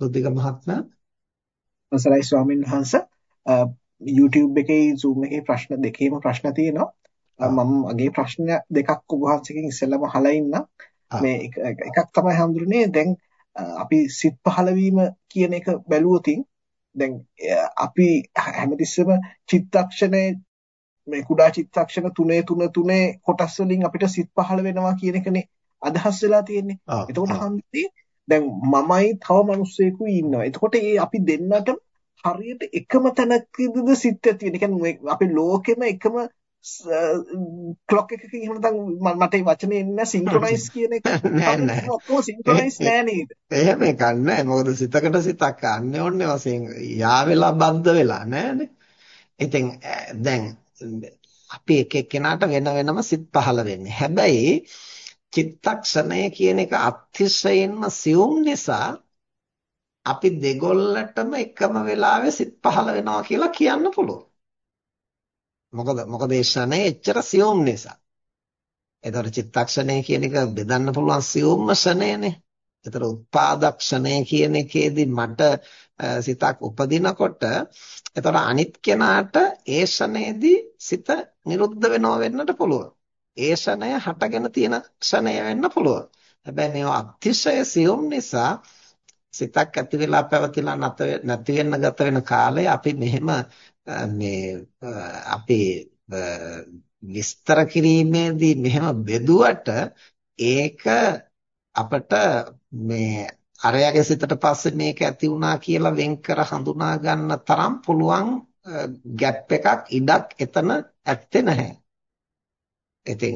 බුද්ධික මහත්මයා. අවසරයි ස්වාමීන් වහන්සේ. YouTube එකේ Zoom එකේ ප්‍රශ්න දෙකේම ප්‍රශ්න තියෙනවා. මම මගේ ප්‍රශ්න දෙකක් ඔබ වහන්සේගෙන් ඉස්සෙල්ලාම අහලා ඉන්න මේ එකක් තමයි හඳුරන්නේ. දැන් අපි සිත් පහළවීම කියන එක බැලුවොතින් දැන් අපි හැමතිස්සෙම චිත්තක්ෂණේ මේ කුඩා චිත්තක්ෂණ 3 3 3 කොටස් වලින් අපිට සිත් පහළ වෙනවා කියන එකනේ අදහස් වෙලා තියෙන්නේ. එතකොට හන්දේ දැන් මමයි තව මිනිස්සෙකුයි ඉන්නවා. එතකොට ඒ අපි දෙන්නට හරියට එකම තැනකද සිත් ඇති වෙන. කියන්නේ අපේ ලෝකෙම එකම ක්ලොක් එකක එහෙම නැත්නම් මට ඒ වචනේ එන්නේ සින්ක්‍රොනයිස් කියන එක. නෑ නෑ. ඔක්කොම සින්ක්‍රොනයිස් නෑ නේද? එහෙම එකක් නෑ. මොකද සිතකට සිතක් අන්නේ ඕනේ වශයෙන් යා වෙලා බද්ධ වෙලා නෑනේ. ඉතින් දැන් අපි එක එක්කෙනාට වෙන වෙනම සිත් පහළ වෙන්නේ. හැබැයි චිත්තක්ෂණය කියන එක අතිශයින්ම සියුම් නිසා අපි දෙගොල්ලටම එකම වෙලාවෙ සිත් පහළ වෙනවා කියලා කියන්න පුළුවන්. මොකද මොකද ඒ ෂණය එච්චර සියුම් නිසා. ඒතර චිත්තක්ෂණය කියන එක බෙදන්න පුළුවන් සියුම්ම ෂණයනේ. ඒතර උපාදක්ෂණය කියන එකේදී මට සිතක් උපදිනකොට ඒතර අනිත් කෙනාට ඒ ෂණයේදී සිත නිරුද්ධ වෙනව වෙන්නට පුළුවන්. ඒ ෂණය හටගෙන තියෙන ෂණය වෙන්න පුළුවන්. හැබැයි මේවා අතිශය සියුම් නිසා සිතක් ඇති වෙලා පැවතිලා නැති වෙන්න ගත වෙන කාලේ අපි මෙහෙම මේ අපි විස්තර කිරීමේදී මෙහෙම බෙදුවට ඒක අපට මේ අරයාගේ සිතට පස්සේ මේක ඇති වුණා කියලා වෙන්කර හඳුනා ගන්න තරම් පුළුවන් ગેප් එකක් ඉඩක් එතන ඇත්තේ නැහැ. ඉතින්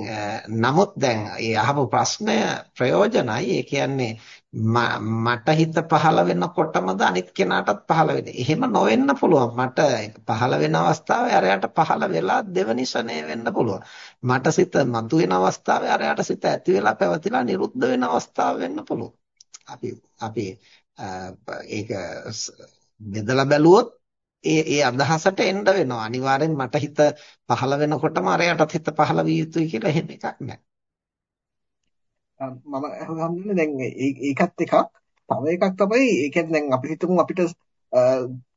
නමුත් දැන් ඒ අහපු ප්‍රශ්නය ප්‍රයෝජනයි. ඒ කියන්නේ මට හිත පහළ වෙනකොටමද අනිත් කෙනාටත් පහළ වෙන්නේ. එහෙම නොවෙන්න පුළුවන්. මට පහළ වෙන අවස්ථාවේ අරයට පහළ වෙලා දෙවනි ශනේ වෙන්න පුළුවන්. මට සිත මතුවෙන අවස්ථාවේ අරයට සිත ඇති වෙලා පැවතිලා නිරුද්ධ වෙන අවස්ථාව වෙන්න පුළුවන්. අපි අපි ඒක බෙදලා බැලුවොත් ඒ ඒ අදහසට එන්න වෙනවා. අනිවාර්යෙන් මට හිත පහළ වෙනකොටම අරයටත් හිත පහළ විය යුතුයි කියලා එහෙම එකක් නැහැ. මම හඳුනන්නේ දැන් ඒකත් එකක්. තව එකක් තමයි ඒ කියන්නේ දැන් අපි හිතමු අපිට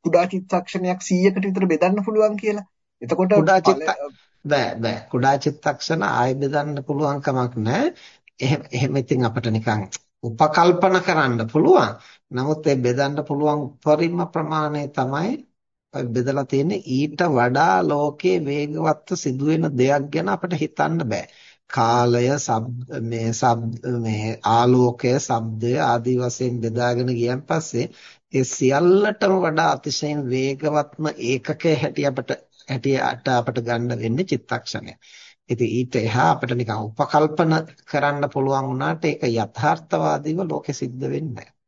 කුඩා චිත්තක්ෂණයක් 100කට විතර බෙදන්න පුළුවන් කියලා. එතකොට කුඩා චිත්ත බෑ බෑ කුඩා චිත්තක්ෂණ ආයෙ බෙදන්න පුළුවන් කමක් නැහැ. එහෙම එහෙම ඉතින් අපිට නිකන් උපකල්පන කරන්න පුළුවන්. නමුත් ඒ බෙදන්න පුළුවන් උපරිම ප්‍රමාණය තමයි බෙදලා තියෙන්නේ ඊට වඩා ලෝකයේ වේගවත්ව සිදුවෙන දෙයක් ගැන අපිට හිතන්න බෑ. කාලය මේ මේ ආලෝකය, ශබ්දය ආදී වශයෙන් බෙදාගෙන ගියන් පස්සේ ඒ සියල්ලටම වඩා අතිශයින් වේගවත්ම ඒකකයේ හැටි අපට හැටියට අපට ගන්න වෙන්නේ චිත්තක්ෂණය. ඉතින් ඊට එහා අපිට නිකන් උපකල්පන කරන්න පුළුවන් වුණාට ඒක යථාර්ථවාදීව ලෝකෙ සිද්ධ වෙන්නේ නැහැ.